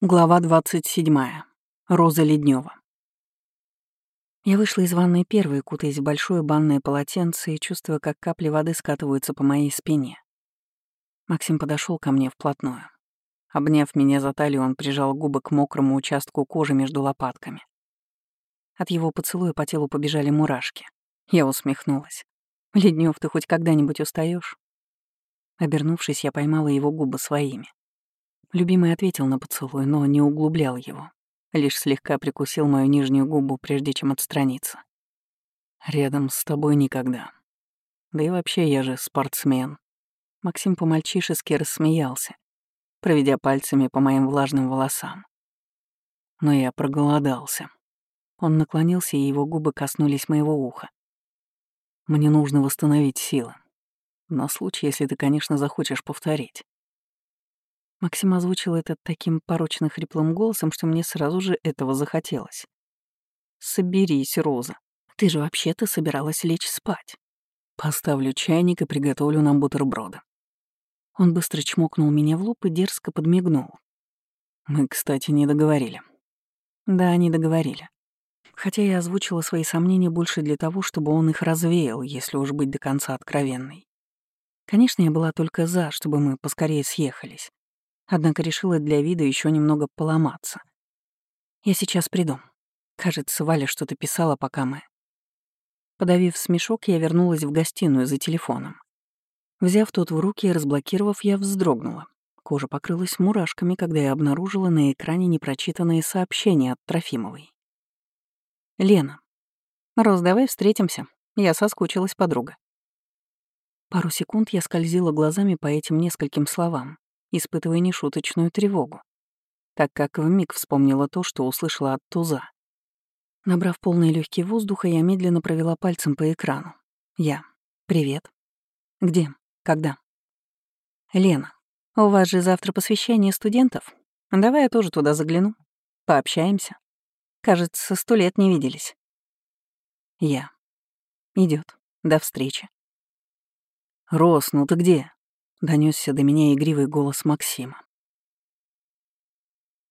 Глава 27. Роза Леднева. Я вышла из ванной первой, кутаясь в большое банное полотенце и чувствуя, как капли воды скатываются по моей спине. Максим подошел ко мне вплотную. Обняв меня за талию, он прижал губы к мокрому участку кожи между лопатками. От его поцелуя по телу побежали мурашки. Я усмехнулась. «Леднев, ты хоть когда-нибудь устаешь? Обернувшись, я поймала его губы своими. Любимый ответил на поцелуй, но не углублял его. Лишь слегка прикусил мою нижнюю губу, прежде чем отстраниться. «Рядом с тобой никогда. Да и вообще я же спортсмен». Максим по-мальчишески рассмеялся, проведя пальцами по моим влажным волосам. Но я проголодался. Он наклонился, и его губы коснулись моего уха. «Мне нужно восстановить силы. На случай, если ты, конечно, захочешь повторить». Максим озвучил это таким порочно хриплым голосом, что мне сразу же этого захотелось. «Соберись, Роза. Ты же вообще-то собиралась лечь спать. Поставлю чайник и приготовлю нам бутерброды». Он быстро чмокнул меня в лоб и дерзко подмигнул. Мы, кстати, не договорили. Да, не договорили. Хотя я озвучила свои сомнения больше для того, чтобы он их развеял, если уж быть до конца откровенной. Конечно, я была только за, чтобы мы поскорее съехались. Однако решила для вида еще немного поломаться. «Я сейчас приду. Кажется, Валя что-то писала, пока мы...» Подавив смешок, я вернулась в гостиную за телефоном. Взяв тот в руки и разблокировав, я вздрогнула. Кожа покрылась мурашками, когда я обнаружила на экране непрочитанные сообщения от Трофимовой. «Лена. Рос, давай встретимся. Я соскучилась, подруга». Пару секунд я скользила глазами по этим нескольким словам, испытывая нешуточную тревогу, так как вмиг вспомнила то, что услышала от туза. Набрав полные легкие воздуха, я медленно провела пальцем по экрану. Я. Привет. Где? Когда? Лена. У вас же завтра посвящение студентов. Давай я тоже туда загляну. Пообщаемся. Кажется, сто лет не виделись. Я. Идет. До встречи. Рос, ну ты где? Донесся до меня игривый голос Максима.